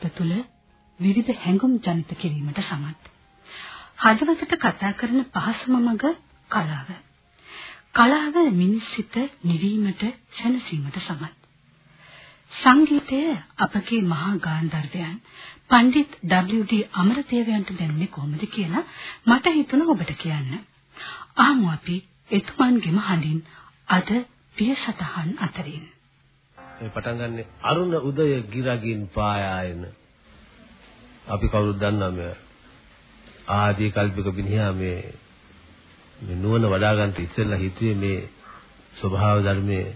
සංගීතය මිනිස් සිත තුළ විවිධ හැඟුම් ජනිත කිරීමට සමත්. හදවතට කතා කරන පහසුම මඟ කලාව. කලාව මිනිස් සිත නිවීමට සැනසීමට සමත්. සංගීතය අපගේ මහා ගාන්ධර්වයන් පණ්ඩිත් W.D. අමරදේවයන්ට දැනුනේ කොහොමද කියලා මට හිතුණා ඔබට කියන්න. ආමු අපි එතුමන්ගෙම හඬින් අද පියසතහන් අතරින්. මේ පටන් ගන්න අරුණ උදය ගිරගින් පායායන අපි කවුරුද දන්නා මේ ආදී කල්පික බිනියා මේ මේ නුවණ වඩා ගන්න ඉස්සෙල්ලා හිතුවේ මේ ස්වභාව ධර්මයේ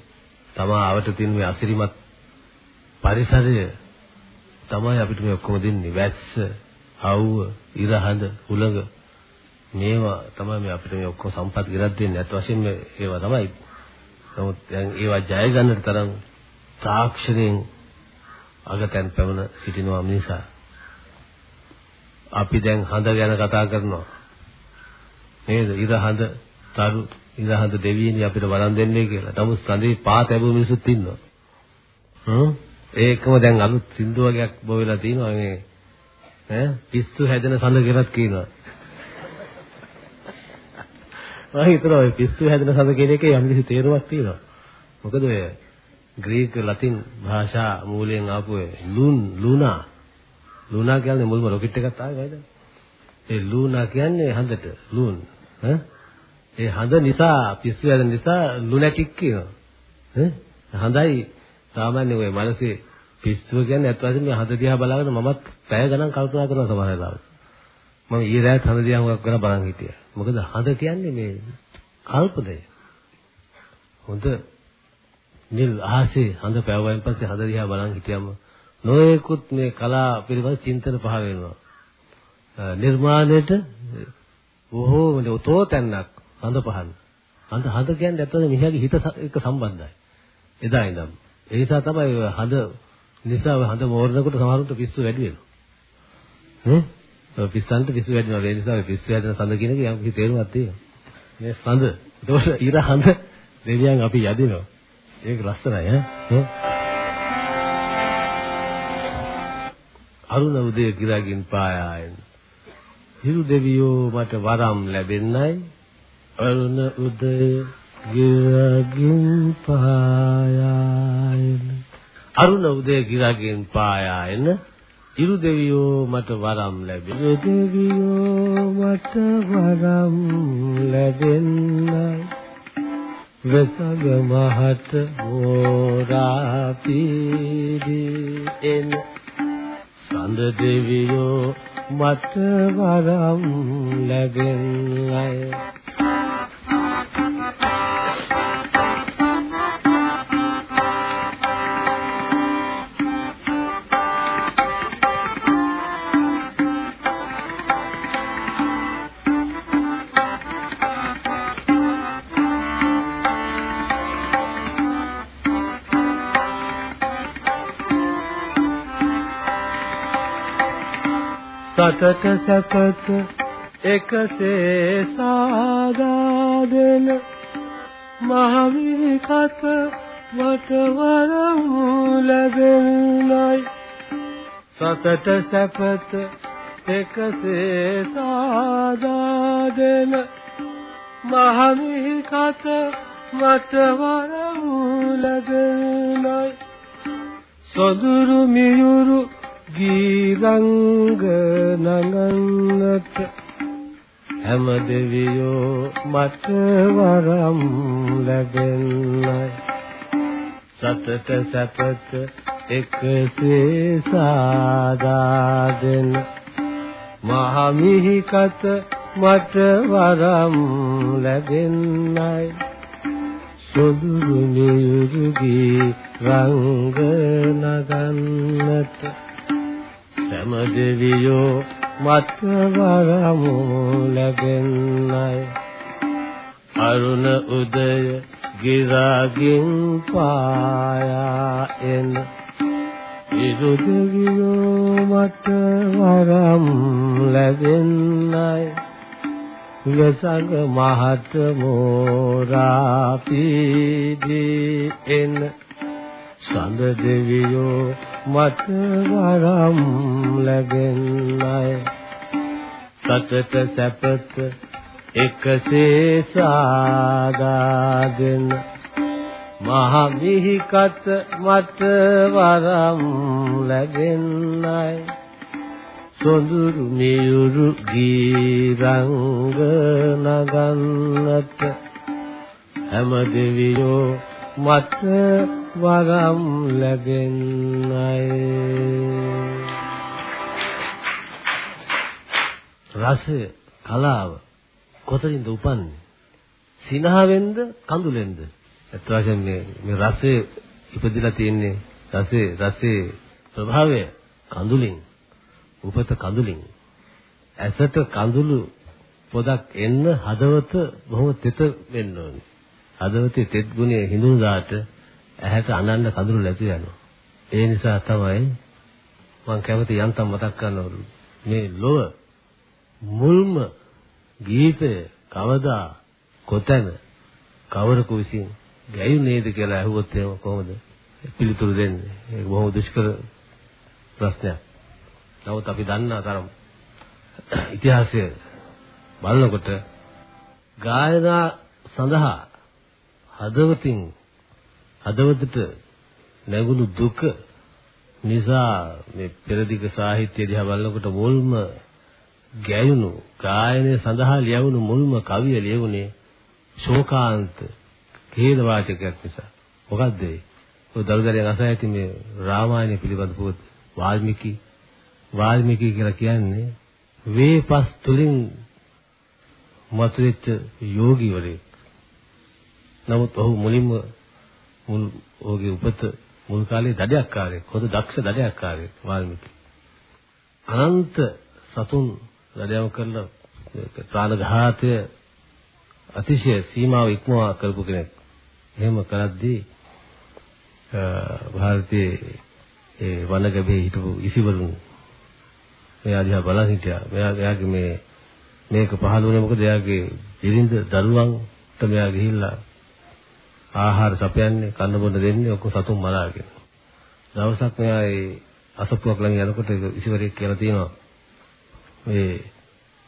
තමා අවට තියෙන මේ අසිරිමත් පරිසරය තමයි අපිට මේ ඔක්කොම දෙන්නේ වැස්ස, අවුව, ඉරහඳ, උලඟ මේවා තමයි මේ අපිට මේ ඔක්කොම සම්පත් ගිරක් දෙන්නේ. අත් වශයෙන්ම ඒවා තමයි. නමුත් දැන් ඒවා ජය ගන්නට තරම් තාක්ෂණයෙන් අගතෙන් පැවන සිටිනවා මිනිසා. අපි දැන් හඳ ගැන කතා කරනවා. නේද? ඉරහඳ, තරු, ඉරහඳ දෙවියනි අපිට වරන් දෙන්නේ කියලා. නමුත් සඳේ පා තැබු මිනිසුත් ඉන්නවා. හ්ම් ඒකම දැන් අලුත් සින්දු වර්ගයක් බෝ වෙලා තියෙනවා මේ ඈ පිස්සු හැදෙන සඳ කියලා කියනවා. මම හිතනවා ඔය පිස්සු හැදෙන සඳ කියන එකේ යම් කිසි තේරුමක් තියෙනවා. මොකද ඔය ග්‍රීක ලතින් භාෂා මූලයෙන් ආපු ලුන් ලුනා ලුනා කියන්නේ මුල්ම රොකට් එකක් ආවේ නේද? ඒ ලුනා කියන්නේ හඳට ලුන් ඈ ඒ හඳ නිසා පිස්සු හැදෙන නිසා ලුනැටික් කියනවා. ඈ හඳයි සාමාන්‍ය ඔය මනසේ පිස්සුව කියන්නේ අත් වශයෙන්ම මේ හඳ දිහා බලාගෙන මමත් පැය ගණන් කල්පනා කරනවා සමහර වෙලාවට. මම ඊයේ රාත් හඳ දිහා හුඟක් කරලා බලන් හිටියා. මොකද හඳ කියන්නේ මේ කල්පදය. හොඳ නිල් අහසේ හඳ පැවුවෙන් පස්සේ හඳ දිහා බලන් හිටියම නොයෙකුත් මේ කලා පිළිබඳ චින්තන පහළ වෙනවා. නිර්මාණයට බොහෝ උතෝ තැන්නක් හඳ පහන්. හඳ හඳ කියන්නේ ඇත්තටම මිනිහාගේ හිත එක්ක සම්බන්ධයි. එදා ඉඳන්. ඒ නිසා තමයි හඳ නිසා හඳ මෝරනකොට සමහරුන්ට පිස්සු වැඩි වෙනවා. නේ? ඔය පිස්සන්ට පිස්සු වැඩි වෙනවා. ඒ නිසා පිස්සු හැදෙන සඳ කියන එක යම් කිසි තේරුමක් තියෙනවා. මේ සඳ. ඒකට ඉර හඳ දෙවියන් අපි යදිනවා. ඒක ලස්සනයි ඈ. අරුණ උදේ ගිරගින් පායායන්. හිරු දෙවියෝ මට වරම් ලැබෙන්නයි. අරුණ උදේ ගිරගින් පායායන. අරුණ උදේ ගිරගින් පායායන ඉරු දෙවියෝ මට වරම් ලැබෙන දෙවියෝ මට වරම් ලැබෙන්නයි. වෙසග මහත මෝරා පීරි එන සඳ දෙවියෝ මට වරම් ලැබෙන්නයි. සතට සැපත එකසේ සාදා දෙන මහමිනි කත මට වරම් ලැබෙන්නයි. සතට සැපත එකසේ සාදා දෙන මහමිනි කත මට වරම් ලැබෙන්නයි. සොඳුරු මියුරු ගීරංග නඟන්නට හැම දෙවියෝ මට වරම් ලැබෙන්නයි. සතට සැපත එකසේ සාදා දෙන මහමිහි කත මට වරම් ලැබෙන්නයි. සොදුරු නියුරුගේ රංග නගන්නට සෑම දෙවියෝ මත් වරමු ලැබෙන්නයි අරුණ උදය ගිරාගින් පායා එන. ඉරු දෙවියෝ මට වරම් ලැබෙන්නයි ලසඟ මහත් මෝරා පීදී එන. සඳ දෙවියෝ මට වරම් ලැබෙන්නයි. සතට සැපත එකසේ සාදා දෙන්න මහ මිහිකත මට වරම් ලැබෙන්නයි. සොඳුරු මියුරු ගීරංග නගන්නට. හැම දෙවියෝ මට වරම් ලැබෙන්නයි. රසය කලාව කොතනින්ද උපන්නේ? සිනහවෙන්ද කඳුලෙන්ද ඇත්ත වශයෙන්ම මේ මේ රසය ඉපදිලා තියෙන්නේ රසයේ රසයේ ප්‍රභාවය කඳුලින් උපත කඳුලින්. ඇසට කඳුළු පොදක් එන්න හදවත බොහොම තෙත වෙන්න ඕනේ. හදවතේ තෙත් ගුණය හිඳුනාට ඇහැට අනන්න කඳුළු නැති යනවා ඒ නිසා තමයි මම කැමති යන්තම් මතක් කරනවලු මේ ලොව මුල්ම ගීතය කවදා කොතැන කවරකු විසින් ගැයුනේද කියලා අහුවොත් එහෙම කොහොමද පිළිතුරු දෙන්නේ? ඒක බොහොම දුෂ්කර ප්‍රශ්නයක්. නමුත් අපි දන්නා තරම් ඉතිහාසය බලනකොට ගායනා සඳහා හදවතින් හදවතට නැගුණු දුක නිසා මේ පෙරදිග සාහිත්‍ය දිහා බලනකොට මුල්ම ගැයුණු ගායනය සඳහා ලියවුණු මුල්ම කවිය ලියුණේ ශෝකාන්ත ඛේද වාචකයක් නිසා. මොකද්ද ඒ? ඔය දරුදරයන් අසා ඇති මේ රාමායන පිළිබඳ පොත් වාල්මීකි වාල්මීකි කියලා කියන්නේ වේපස් තුලින් මතුවෙච්ච යෝගීවරයෙක්. නමුත් ඔහු මුලින්ම මුල් ඔහුගේ උපත මුල් කාලේ දඩයක්කාරයෙක්. හොඳ දක්ෂ දඩයක්කාරයෙක් වාල්මීකි. අනන්ත සතුන් දඩයම් කරලා ප්‍රාණඝාතය අතිශය සීමාව ඉක්මවා කරපු කෙනෙක්. එහෙම කරද්දී ಭಾರತයේ ඒ වනගබේ හිටපු ඉසිවරුන් මෙයා දිහා බලන් හිටියා. මෙයා එයාගේ මේ මේක පහළ වුණේ මොකද එයාගේ දිරිඳ දරුවන්ට මෙයා ගිහිල්ලා ආහාර සපයන්නේ කන්න බොන්න දෙන්නේ ඔක්කොම සතුන් මරාගෙන. දවසක් මෙයා ඒ අසපුවක් ළඟ යනකොට ඉසිවරයෙක් කියලා තියෙනවා මේ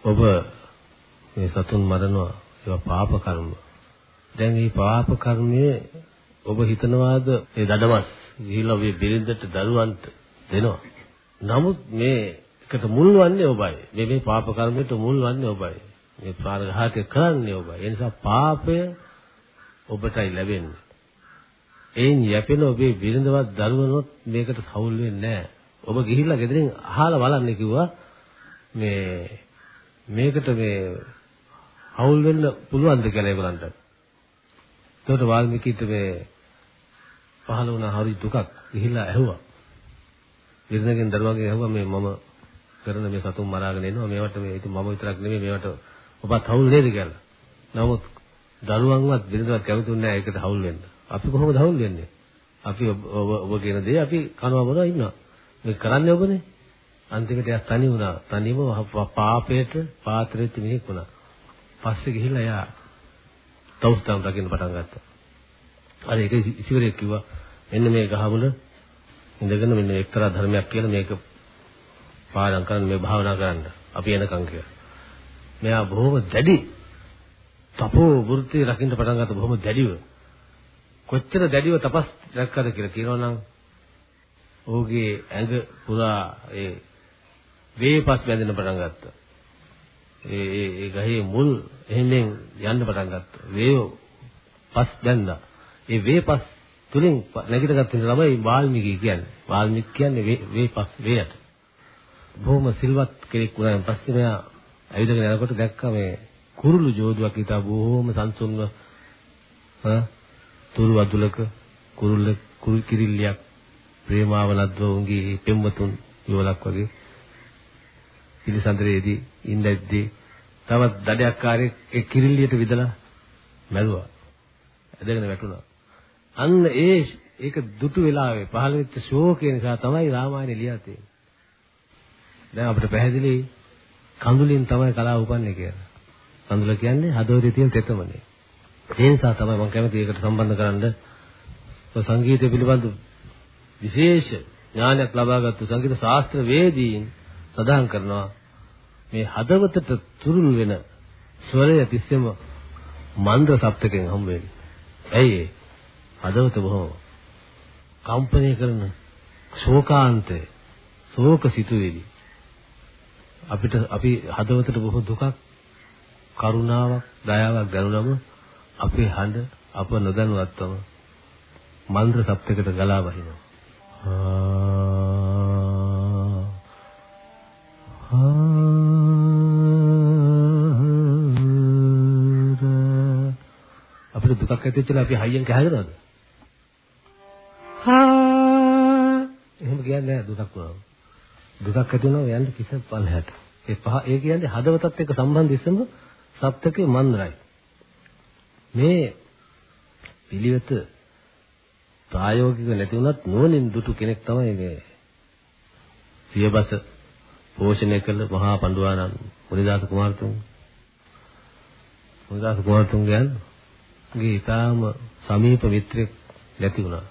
ඔබ මේ සතුන් මරනවා ඒවා පාප කර්ම. දැන් මේ පාප කර්මයේ ඔබ හිතනවාද ඒ දඩමස් ගිහිල්ලා ඔබේ බිරිඳට දරුවන්ට දෙනවා. නමුත් මේ එකට මුල් වන්නේ ඔබයි. මේ මේ පාප කර්මයට මුල් වන්නේ ඔබයි. මේ ප්‍රාණඝාතය කරන්නේ ඔබයි. ඒ නිසා පාපය ඔබටයි ලැබෙන්නේ. එයින් යැපෙන ඔබේ බිරිඳවත් දරුවනොත් මේකට සවුල් වෙන්නේ නැහැ. ඔබ ගිහිල්ලා ගෙදරින් අහලා බලන්න කිව්වා මේ මේකට මේ අවුල් වෙන්න පුළුවන්ද කියලා ඒගොල්ලන්ට. එතකොට වාල්මීකිට මේ පහළ වුණ හරි දුකක් ගිහිල්ලා ඇහුවා. විරණගෙන් දරුවන්ගෙන් ඇහුවා මේ මම කරන මේ සතුන් මරාගෙන එනවා මේවට මේ ඉතින් මම විතරක් නෙමෙයි මේවට ඔබත් හවුල් නේද කියලා. නමුත් දරුවන්වත් විරණවත් කැමතුන්නේ නැහැ ඒකට හවුල් වෙන්න. අපි කොහොමද හවුල් වෙන්නේ? අපි ඔබ ඔබ කියන දේ අපි කනවා බොනවා ඉන්නවා. මේක කරන්නේ ඔබනේ. අන්තිමට එයා තනි වුණා. තනියම පාපයට පාත්‍රෙත් මිනිහෙක් වුණා. පස්සේ ගිහිල්ලා එයා තවුස්තම් රකින්න පටන් ගත්තා. අර ඒක ඉසිවරේ කිව්වා මෙන්න මේ ගහමුල ඉඳගෙන මෙන්න එක්තරා ධර්මයක් කියලා මේක පාඩම් කරන්න මේ භාවනා කරන්න. අපි එනකන් කියලා. මෙයා බොහොම දැඩි තපෝ වෘත්ති රකින්න පටන් ගත්තා බොහොම දැඩිව. කොච්චර දැඩිව තපස් රැක්කද කියලා කියනවනම් ඔහුගේ ඇඟ පුරා ඒ වේපස් බැඳෙන පටන් ගත්තා. ඒ ඒ ඒ ගහේ මුල් එහෙමෙන් යන්න පටන් ගත්තා. වේව පස් දැන්දා. ඒ වේපස් තුලින් නැගිටගත්ත ළමයි වාල්මීකි කියන්නේ. වාල්මීකි කියන්නේ වේපස් වේයට. බොහොම සිල්වත් කෙනෙක් වුණාන් පස්සේ මෙයා ඇවිදගෙන යනකොට දැක්කා මේ කුරුළු ජෝඩුවක් හිතා බොහොම සංසුන්ව හා තුරු වදුලක කුරුල්ල කුරු කිරිල්ලියක් ප්‍රේමාවලද්ව උන්ගේ පෙම්වතුන් යෝලක් වගේ පිළිසඳරේදී ඉඳද්දී තවත් දඩයක්කාරයෙක් ඒ කිරිල්ලියට විදලා මැරුවා. ඇදගෙන වැටුණා. අන්න ඒ ඒක දුටු වෙලාවේ පහළ වෙච්ච ශෝකය නිසා තමයි රාමායනේ ලියලා තියෙන්නේ. දැන් අපිට පැහැදිලි කඳුලින් තමයි කලාව උපන්නේ කියලා. කඳුල කියන්නේ හදවතේ තියෙන තෙතමනේ. ඒ නිසා තමයි මම කැමති ඒකට සම්බන්ධ කරන්න සංගීතය පිළිබඳ විශේෂ ඥානයක් ලබාගත්තු සංගීත ශාස්ත්‍ර වේදීන් සඳහන් කරනවා මේ හදවතට තුරුල් වෙන ස්වරය තිස්සෙම මන්ද්‍ර සප්තකෙන් හම් වෙන්නේ. ඇයි ඒ? හදවත බොහොම කම්පණය කරන ශෝකාන්තය, ශෝක සිතුවිලි. අපිට අපි හදවතට බොහෝ දුකක්, කරුණාවක්, දයාවක් දැනුනම අපේ හඬ අප නොදැනුවත්වම මන්ත්‍ර සප්තයකට ගලා වහිනවා. අපිට දුකක් ඇති වෙච්චලා අපි හයියෙන් කහදනවද? හා එහෙම කියන්නේ නැහැ දුකක් වුණාම. දුකක් ඇති වෙනවා යන්නේ කිසිම පල්හැට. ඒ පහ ඒ කියන්නේ හදවතත් එක්ක සම්බන්ධ ඉස්සම සප්තකේ මන්ද්‍රයි. මේ පිළිවෙත ප්‍රායෝගික නැති වුණත් නුවණින් දුටු කෙනෙක් තමයි මේ සියබස පෝෂණය කළ මහා පඬුවානන් මුනිදාස කුමාරතුංග. මුනිදාස කුමාරතුංගයන් ගේ ඊටාම සමීප මිත්‍රෙක් නැති වුණා.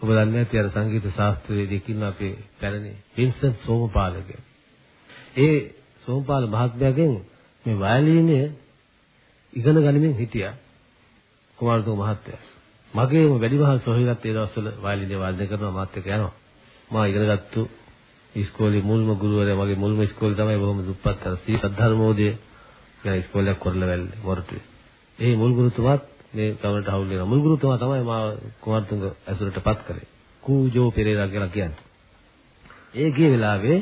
ඔබ දන්නේ නැති අර සංගීත ශාස්ත්‍රයේදී කින්න අපේ පැරණි වින්සන්ට් සෝමපාලක. ඒ සෝමපාල මහත්මයාගෙන් මේ වයලීනය ඉගෙන ගනිමින් හිටියා කුමාරතුංග මහත්තයා. මගේම වැඩිමහල් සොහිලත් ඒ දවස්වල වයලීනය වාදනය කරනවා මාත් එක්ක යනවා. මා ඉගෙනගත්තු ඉස්කෝලේ මුල්ම ගුරුවරයා මගේ මුල්ම ඉස්කෝලේ තමයි බොහොම දුප්පත් අර සී සද්ධර්මෝදය කියන ඉස්කෝලයක් කරලා වැල්ලේ මොරටුවේ. ඒ මුල් ගුරුතුමාත් මේ ගමනට හවුල් වෙනවා. මුල් ගුරුතුමා තමයි මා කුමාරතුංග ඇසුරටපත් කරේ. කූජෝ පෙරේරා කියලා කියන්නේ. ඒ ගිය වෙලාවේ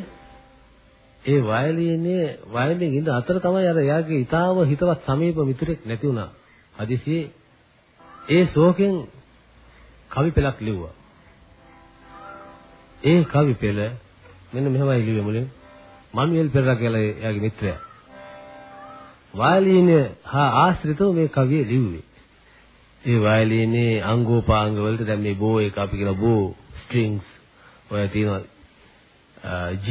ඒ වයලීනේ වයලින් ඉඳ අතර තමයි අර එයාගේ ඊටාම හිතවත් සමීප මිතුරෙක් නැති වුණා. හදිසියේ ඒ ශෝකෙන් කවි පෙළක් ලිව්වා. ඒ කවි පෙළ මෙන්න මෙහෙමයි ලිව්වේ මුලින්. මනුවෙල් පෙරේරා කියලා එයාගේ මිත්‍රයා. වයලීනය හා ආශ්‍රිතව මේ කවිය ලිව්වේ. ඒ වයලීනේ අංගෝපාංග වලට දැන් මේ බෝ එක අපි කියන බෝ ස්ට්‍රින්ග්ස් ඔය තියෙනවා G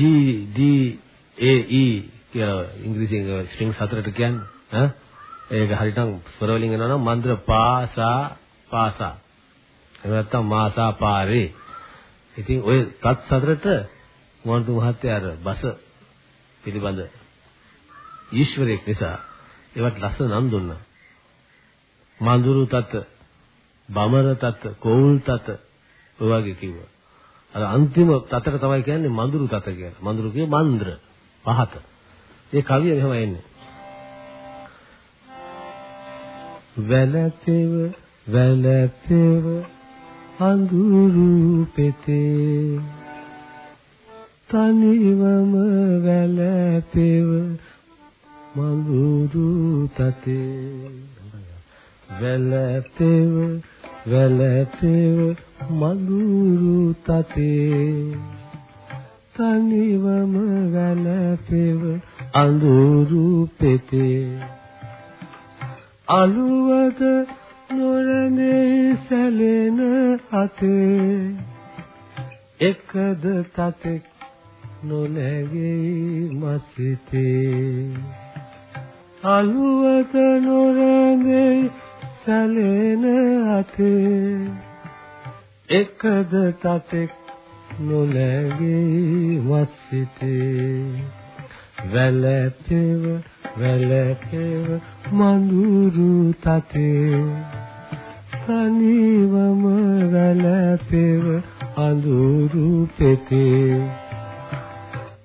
D A E කියලා ඉංග්‍රීසියෙන් ස්ට්‍රින්ග්ස් හතරට කියන්නේ ඈ ඒක හරියටම ස්වර වලින් එනවා නම් මන්ත්‍ර පාසා පාසා එහෙම නැත්නම් මාසා පාරේ ඉතින් ඔය තත් හතරට මොන්තු මහත්තයා අර බස පිළිබඳ ඊශ්වරයෙක් නිසා ඒවට ලස්සන නම් දුන්නා. මඳුරු තත, බමර තත, කෝල් තත ඔය වගේ කිව්වා. අර අන්තිම තතට තමයි කියන්නේ මඳුරු තත කියලා. මඳුරු කියේ මන්ද්‍ර පහත. ඒ කවිය මෙහෙම එන්නේ. වැලපෙව වැලපෙව අඳුරු පෙතේ තනිවම වැලපෙව මඟුරු තතේ වැලපෙව වැලපෙව මඟුරු තතේ තනිවම වැලපෙව අඳුරු පෙතේ. අලුවද නොරනේ සැලෙන අතේ. එකද තතෙක් නොනැගෙයි මසිතේ. අලුවත නොරැඳෙයි සැලෙන අතේ. එකද තතෙක් නොලැගෙයි වස්සිතේ. වැලපෙව වැලපෙව මඳුරු තතේ තනිවම වැලපෙව අඳුරු පෙතේ.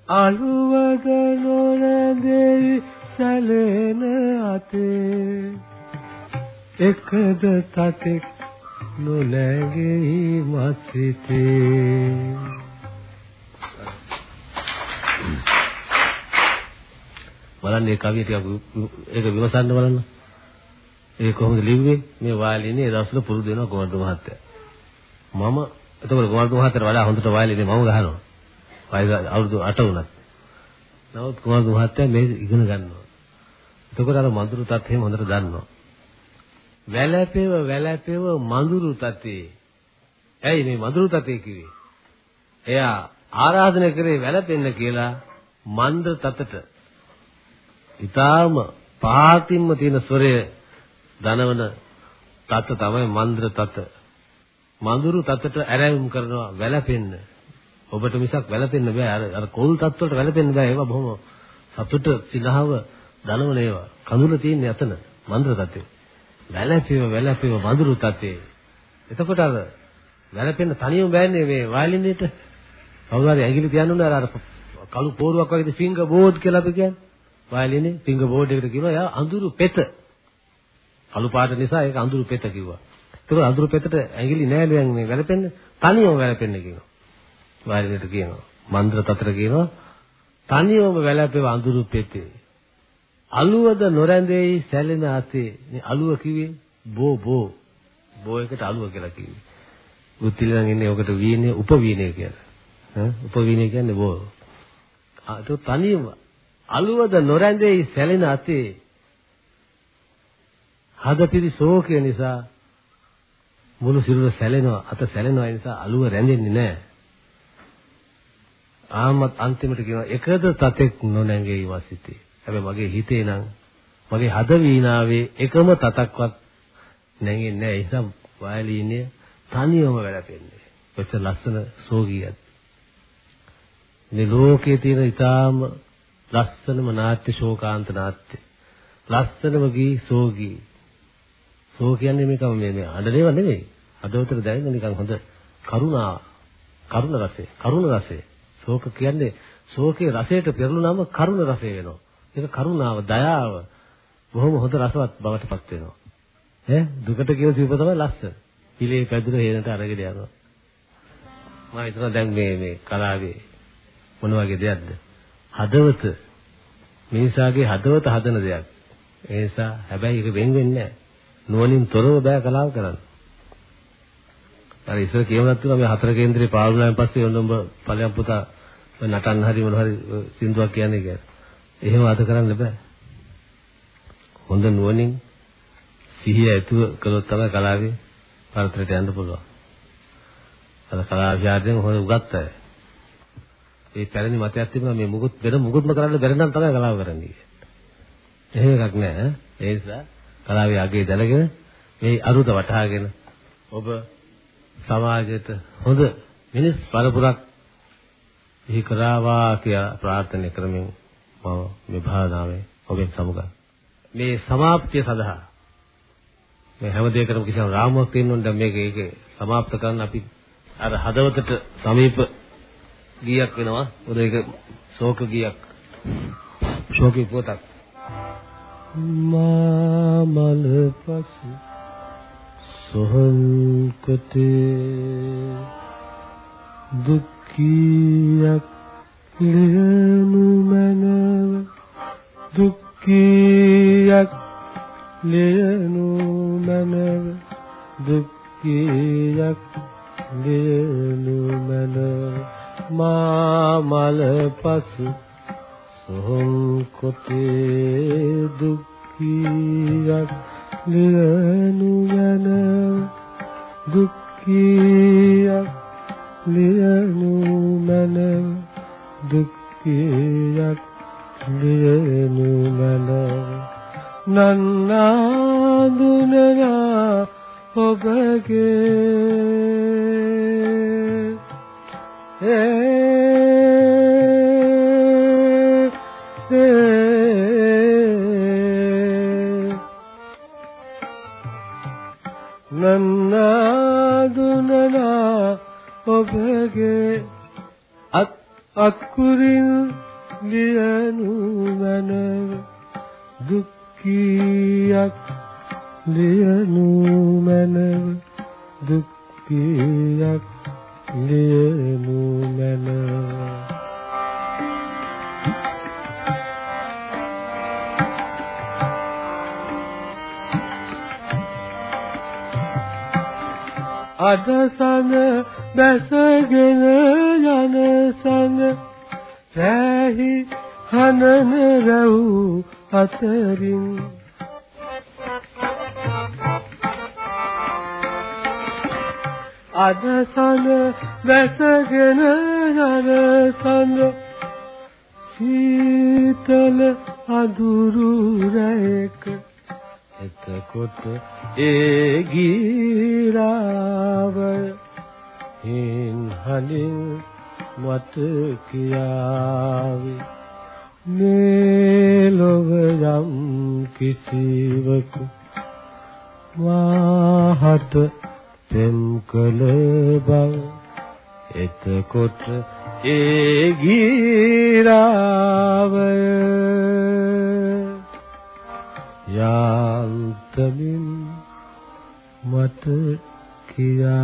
අලුවද නොරැඳෙයි සැලෙන අතේ. එකද තතෙක් නොලැගෙයි මසිතේ බලන්න ඒ කවිය ටික ඒක විමසන්න බලන්න. ඒ කොහොමද ලිව්වේ? මේ වාලිනේ ඒ දවස්වල පුරුදු වෙනවා කුමාරතු මහත්තයා. මම එතකොට කුමාරතු මහත්තයාට වඩා හොඳට වාලිනේ මම ගහනවා. වයස අවුරුදු 8 වුණත්. නමුත් කුමාරතු මහත්තයා මේ ඉගෙන ගන්නවා. එතකොට අර මඳුරු තත්ත්වය හොඳට දන්නවා. වැළපෙව වැළපෙව මඳුරු තත්ත්වේ. ඇයි මේ මඳුරු තත්ත්වේ කිව්වේ? එයා ආරාධනා කරේ වැළපෙන්න කියලා මන්ද තතට. ඊටාම පහතින්ම තියෙන ස්වරය දනවන තත තමයි මන්ද්‍ර තත. මඳුරු තත්ත්වයට ඇරයුම් කරනවා වැළපෙන්න. ඔබට මිසක් වැළපෙන්න බෑ. අර අර කොල් තත්ත්වයට වැළපෙන්න බෑ. ඒවා බොහොම සතුට සිනහව දනවන ඒවා. කඳුල තියෙන්නේ අතන මඳුරු තත්ත්වේ. වැළපෙව වැළපෙව මඳුරු තත්ත්වේ. එතකොට අර වැළපෙන්න තනියම බෑනේ මේ වයලිනේට. කවුරු හරි ඇඟිලි තියන්න උනා අර කළු පෝරුවක් වගේ ෆිංගර් බෝඩ් කියලා අපි කියන්නේ. වයලිනේ ෆිංගර් බෝඩ් එකට කියනවා යා අඳුරු පෙත. කළු පාට නිසා ඒක අඳුරු පෙත කිව්වා. ඒක අඳුරු පෙතට ඇඟිලි නෑ දැන් මේ වැළපෙන්න තනියම වැළපෙන්න කියනවා. වයලිනේට කියනවා. මන්ත්‍ර තතර කියනවා තනියම වැළපෙව අඳුරු පෙතේ. අලුවද නොරැඳෙයි සැලෙන අතේ. මේ අලුව කිව්වේ බෝ බෝ. බෝ එකට අලුව කියලා කිව්වේ. උත්තිලෙන් ඉන්නේ ඔකට වීනේ උපවීනේ කියලා. ඈ උපවීනේ කියන්නේ බෝ. ඒක තනියම අලුවද නොරැඳෙයි සැලෙන අතේ හදපිරි ශෝකය නිසා මුළු සිරුර සැලෙනවා අත සැලෙනවා ඒ නිසා අලුව රැඳෙන්නේ නැහැ. ආමත් අන්තිමට කියනවා එකද තතෙක් නොනැඟෙයි වසිතේ. හැබැයි මගේ හිතේ නම් මගේ හද වීණාවේ එකම තතක්වත් නැගෙන්නේ නැහැ. ඒ නිසා වයලීනිය තනියම වැළපෙන්නේ. කොච්චර ලස්සන සෝගියක්ද. මේ ලෝකයේ තියෙන ඊටාම ලස්සනම නාට්‍ය ශෝකාන්ත නාට්‍ය. ලස්සනම ගී සෝගී. සෝ කියන්නේ මේක මේ මේ අඬනේව නෙමෙයි. අදවතර දැනෙන නිකන් හොඳ කරුණා කරුණ රසය. කරුණ රසය. ශෝක කියන්නේ ශෝකේ රසයට පෙරළුනම කරුණ රසය වෙනවා. ඒක කරුණාව, දයාව බොහොම හොඳ රසවත් බවට පත් වෙනවා. ඈ දුකට කියන සිව්ප තමයි ලස්සන. පිළේ පැදුර හේනට අරගෙන යනවා. මම හිතනවා දැන් මේ මේ කලාවේ මොන වගේ දෙයක්ද? හදවත මිනිසාගේ හදවත හදන දෙයක්. ඒ නිසා හැබැයි ඒක වෙන් වෙන්නේ නැහැ. නුවණින් තොරව බෑ කලාව කරන්න. අර ඉස්සර කියවනත් තියෙනවා මේ හතර කේන්දරේ පාළුණාන් පස්සේ ඔන්න ඔබ ඵලයන් පුතා නටන්න හරි මොන හරි සින්දුවක් කියන්නේ කියලා. එහෙම අද කරන්න බෑ. හොඳ නුවණින් සිහිය ඇතුව කළොත් තමයි කලාවේ පරතරයට යන්න පුළුවන්. අර කලා විද්‍යාවෙන් හොඳ උගත් අය. ඒ පැරණි මතයක් තිබුණා මේ මුකුත් වෙන මුකුත්ම කරන්න බැරි නම් තමයි කලාව කරන්නේ. එහෙම එකක් නෑ. ඒ නිසා කලාවේ අගේ දැනගෙන මේ අරුත වටහාගෙන ඔබ සමාජයට හොඳ මිනිස් පරපුරක් එහි කරාවා කියලා ප්‍රාර්ථනා කරමින් මම මේ භාවනාවේ ඔබෙන් සමුගන්න. මේ સમાප්තිය සඳහා මේ හැම දෙයකටම කිසිම රාමුවක් තියෙනවනේ දැන් මේක ඒක સમાප්ත කරන්න අපි අර හදවතට සමීප ගීයක් වෙනවා. මොකද ඒක ශෝක ගීයක්. ශෝකී පුතක්. මාමල පසු සොහන් කතේ දුක්ඛියක් ලියනු මනව දුක්ඛියක් ලියනු මනව. දුක්ඛියක් ලියනු මනව. මාමල පසු සොහොන් කොටේ දුක්ඛියක් ලියනු මනව. දුක්ඛියක් ලියනු මනව. දුක්ඛියක් ලියනු මනව නන්නා දුනනා ඔබගේ නන්නා හනන රව් අතරින්. අද සඳ වැසගෙන යන සඳ සීතල අඳුරු රැයක. එතකොට ඒ ගීරාව හින් හලින් මත කියාවි. මේ ලොව යම් කිසිවකු වාහට පෙම් කළ බව එතකොට ඒ ගීරාව යාන්තමින් මට කියාවේ.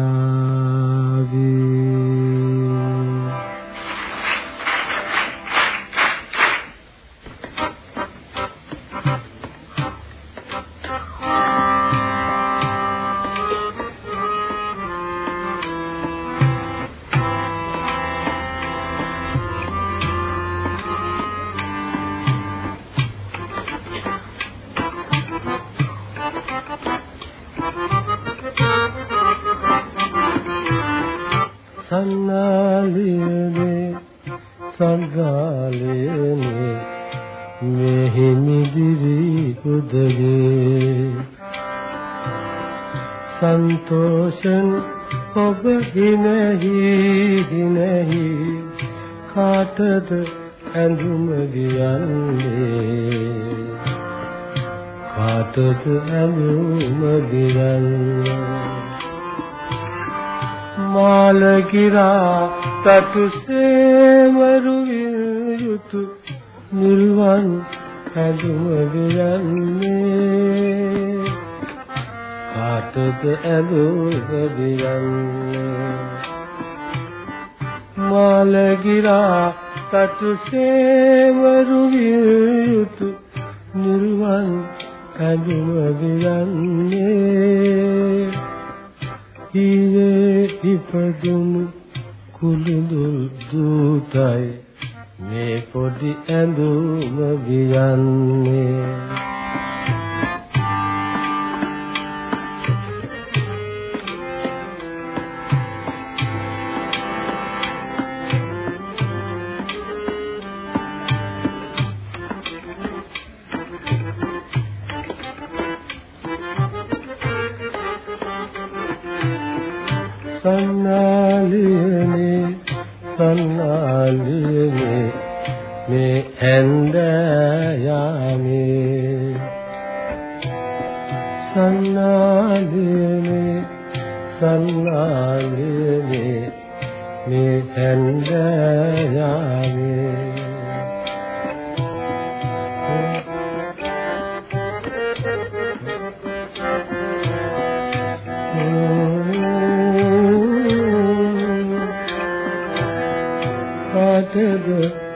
හිනහි හිනහි කාටද ඇඳුම ගියන්නේ කාටද ඇඳුම ගියන්නේ මාලගිරා තතුසේවරු යුතු නිල්වන් හැදුම ගියන්නේ කාටද ඇදුම ගියන්නේ මාලගිරා තතුසේවරු යුතු නිල්වන් හැදුම ගියන්නේ හියේ ඉපදුණු කුළුඳුල් දූතයි මේ පොඩි ඇඳුම ගියන්නේ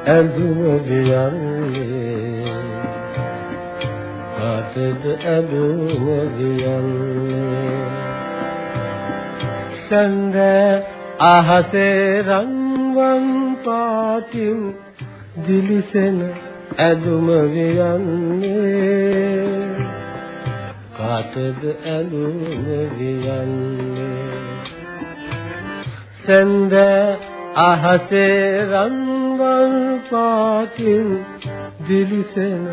ඇඳුම ගියන්නේ කාටද ඇඳුම ගියන්නේ සඳ අහසේ රන්වන් පාටින් දිලිසෙන ඇඳුම ගියන්නේ කාටද ඇඳුම ගියන්නේ සඳ අහසේ රන්වන් පාටින් දිලිසෙන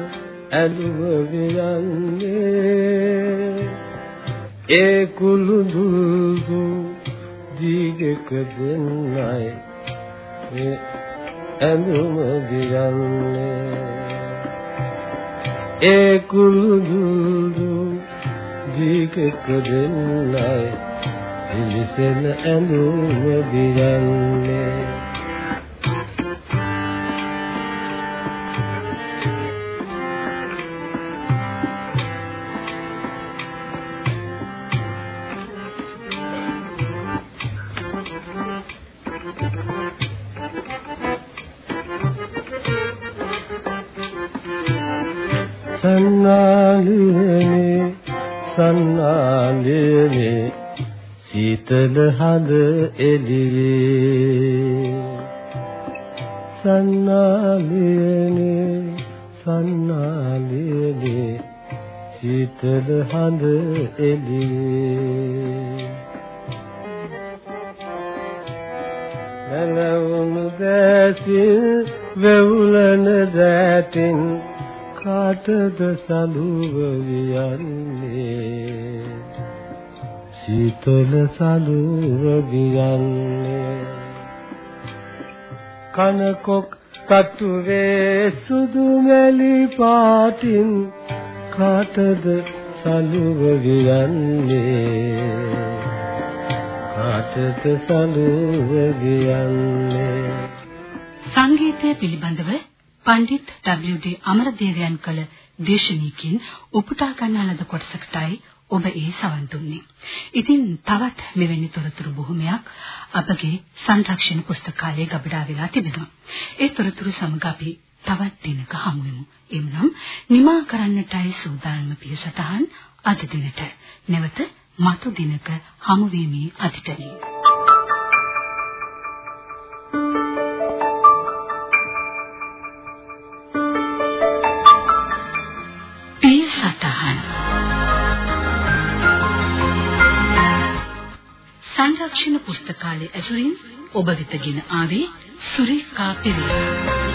ඇලුව වියන්නේ ඒ කුළුදුදු දීගක දෙන්නයි ඒ ඇලුව වියන්නේ ඒ කුළුදුදු දීගක දෙන්නයි ඉලිසෙන ඇඳුම දියන්නේ එළියේ. සන්නාලියනේ සන්නාලියනේ සීතල හඳ එළියේ. නලවුණු දැසින් වෙවුලන දැටින් කාටද සඳුව වියන්නේ සීතල සඳුව වියන්නේ. කනකොක් තට්ටුවේ සුදු මැලි පාටින් කාටද සඳුව වියන්නේ? කාටද සඳුව වියන්නේ? සංගීතය පිළිබඳව පණ්ඩිත් W.D. අමරදේවයන් කළ දේශනාවකින් උපුටා ගන්නා ලද කොටසකටයි ඔබ ඒ සවන් දුන්නේ. ඉතින් තවත් මෙවැනි තොරතුරු බොහොමයක් අපගේ සංරක්ෂණ පුස්තකාලයේ ගබඩා වෙලා තිබෙනවා. ඒ තොරතුරු සමග අපි තවත් දිනක හමු වෙමු. එම්නම් නිමා කරන්නටයි සූදානම පියසටහන් අද දිනට. නැවත මතු දිනක හමු වීමේ අදිටනේ. සංරක්ෂණ පුස්තකාලය ඇසුරින් ඔබ වෙතගෙන ආවේ සුරේකා පෙරේරා